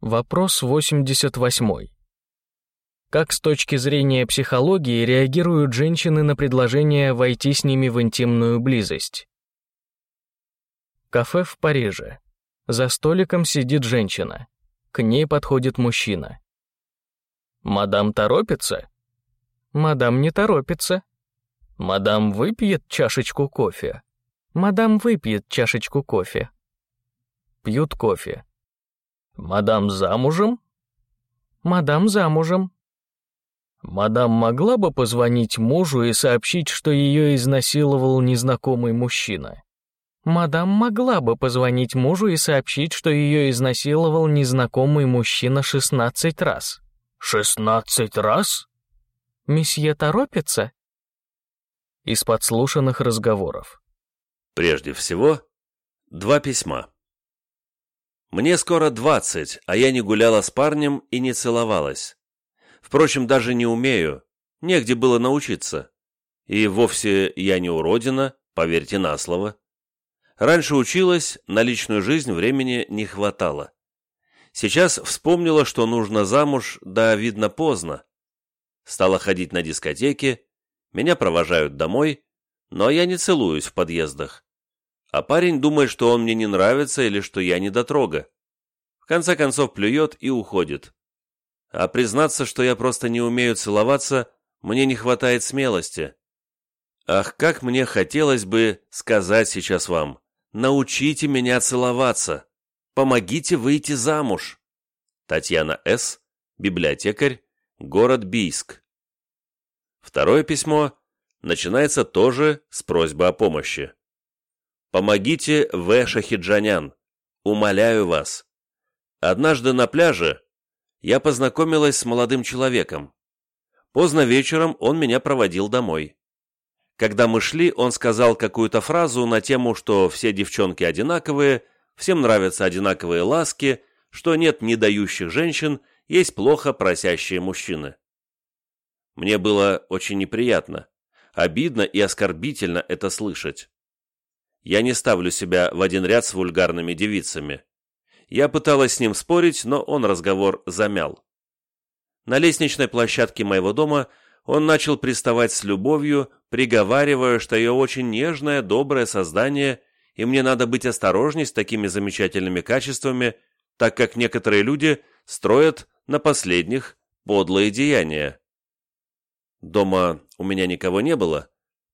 Вопрос 88. Как с точки зрения психологии реагируют женщины на предложение войти с ними в интимную близость? Кафе в Париже. За столиком сидит женщина. К ней подходит мужчина. «Мадам торопится?» «Мадам не торопится». «Мадам выпьет чашечку кофе?» «Мадам выпьет чашечку кофе». Пьют кофе. «Мадам замужем?» «Мадам замужем». «Мадам могла бы позвонить мужу и сообщить, что ее изнасиловал незнакомый мужчина?» Мадам могла бы позвонить мужу и сообщить, что ее изнасиловал незнакомый мужчина 16 раз. 16 раз? Месье торопится? Из подслушанных разговоров. Прежде всего, два письма. Мне скоро двадцать, а я не гуляла с парнем и не целовалась. Впрочем, даже не умею, негде было научиться. И вовсе я не уродина, поверьте на слово. Раньше училась, на личную жизнь времени не хватало. Сейчас вспомнила, что нужно замуж, да, видно, поздно. Стала ходить на дискотеки, меня провожают домой, но я не целуюсь в подъездах. А парень думает, что он мне не нравится или что я недотрога. В конце концов плюет и уходит. А признаться, что я просто не умею целоваться, мне не хватает смелости. Ах, как мне хотелось бы сказать сейчас вам. Научите меня целоваться. Помогите выйти замуж. Татьяна С., библиотекарь, город Бийск. Второе письмо начинается тоже с просьбы о помощи. Помогите В. Шахиджанян. Умоляю вас. Однажды на пляже я познакомилась с молодым человеком. Поздно вечером он меня проводил домой. Когда мы шли, он сказал какую-то фразу на тему, что все девчонки одинаковые, всем нравятся одинаковые ласки, что нет недающих женщин, есть плохо просящие мужчины. Мне было очень неприятно, обидно и оскорбительно это слышать. Я не ставлю себя в один ряд с вульгарными девицами. Я пыталась с ним спорить, но он разговор замял. На лестничной площадке моего дома он начал приставать с любовью, приговаривая, что я очень нежное, доброе создание, и мне надо быть осторожней с такими замечательными качествами, так как некоторые люди строят на последних подлые деяния. Дома у меня никого не было.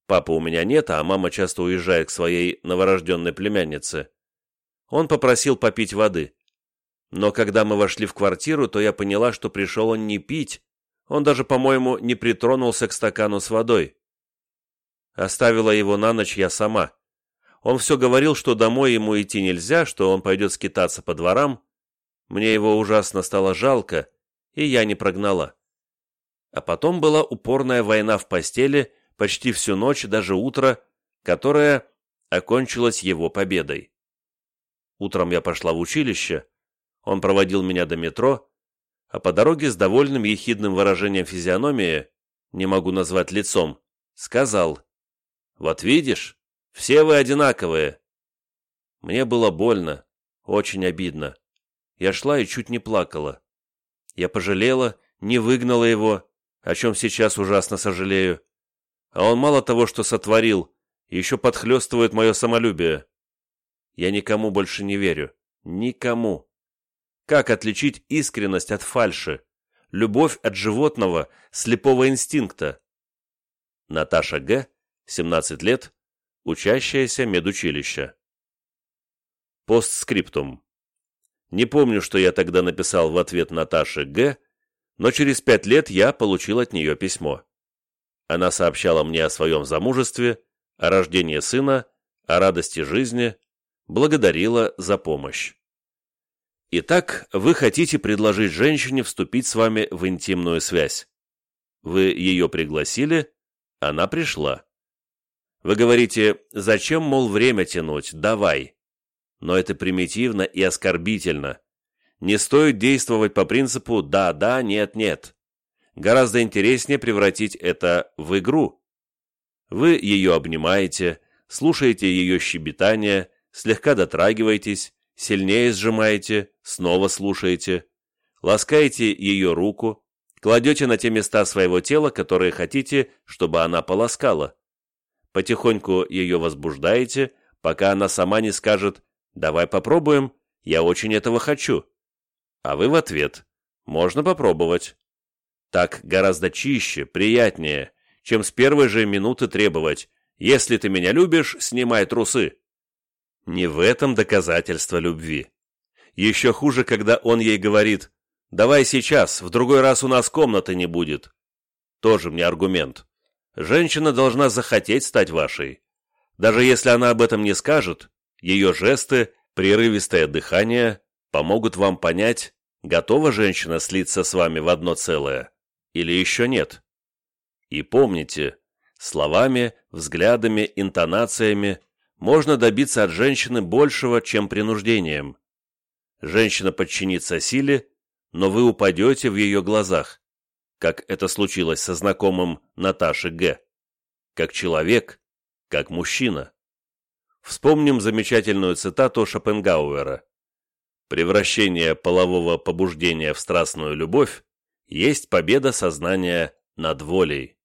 Папы у меня нет, а мама часто уезжает к своей новорожденной племяннице. Он попросил попить воды. Но когда мы вошли в квартиру, то я поняла, что пришел он не пить, он даже, по-моему, не притронулся к стакану с водой. Оставила его на ночь я сама. Он все говорил, что домой ему идти нельзя, что он пойдет скитаться по дворам. Мне его ужасно стало жалко, и я не прогнала. А потом была упорная война в постели почти всю ночь, даже утро, которая окончилась его победой. Утром я пошла в училище, он проводил меня до метро, а по дороге с довольным ехидным выражением физиономии, не могу назвать лицом, сказал, «Вот видишь, все вы одинаковые». Мне было больно, очень обидно. Я шла и чуть не плакала. Я пожалела, не выгнала его, о чем сейчас ужасно сожалею. А он мало того, что сотворил, еще подхлестывает мое самолюбие. Я никому больше не верю. Никому. Как отличить искренность от фальши? Любовь от животного, слепого инстинкта? Наташа Г., 17 лет, учащаяся медучилища. Постскриптум. Не помню, что я тогда написал в ответ Наташе Г., но через пять лет я получил от нее письмо. Она сообщала мне о своем замужестве, о рождении сына, о радости жизни, благодарила за помощь. Итак, вы хотите предложить женщине вступить с вами в интимную связь. Вы ее пригласили, она пришла. Вы говорите, зачем, мол, время тянуть, давай. Но это примитивно и оскорбительно. Не стоит действовать по принципу «да-да, нет-нет». Гораздо интереснее превратить это в игру. Вы ее обнимаете, слушаете ее щебетание, слегка дотрагиваетесь, сильнее сжимаете, снова слушаете. ласкаете ее руку, кладете на те места своего тела, которые хотите, чтобы она полоскала. Потихоньку ее возбуждаете, пока она сама не скажет «давай попробуем, я очень этого хочу». А вы в ответ «можно попробовать». Так гораздо чище, приятнее, чем с первой же минуты требовать «если ты меня любишь, снимай трусы». Не в этом доказательство любви. Еще хуже, когда он ей говорит «давай сейчас, в другой раз у нас комнаты не будет». Тоже мне аргумент. Женщина должна захотеть стать вашей. Даже если она об этом не скажет, ее жесты, прерывистое дыхание помогут вам понять, готова женщина слиться с вами в одно целое или еще нет. И помните, словами, взглядами, интонациями можно добиться от женщины большего, чем принуждением. Женщина подчинится силе, но вы упадете в ее глазах, как это случилось со знакомым Наташи Г. Как человек, как мужчина. Вспомним замечательную цитату Шопенгауэра. «Превращение полового побуждения в страстную любовь есть победа сознания над волей».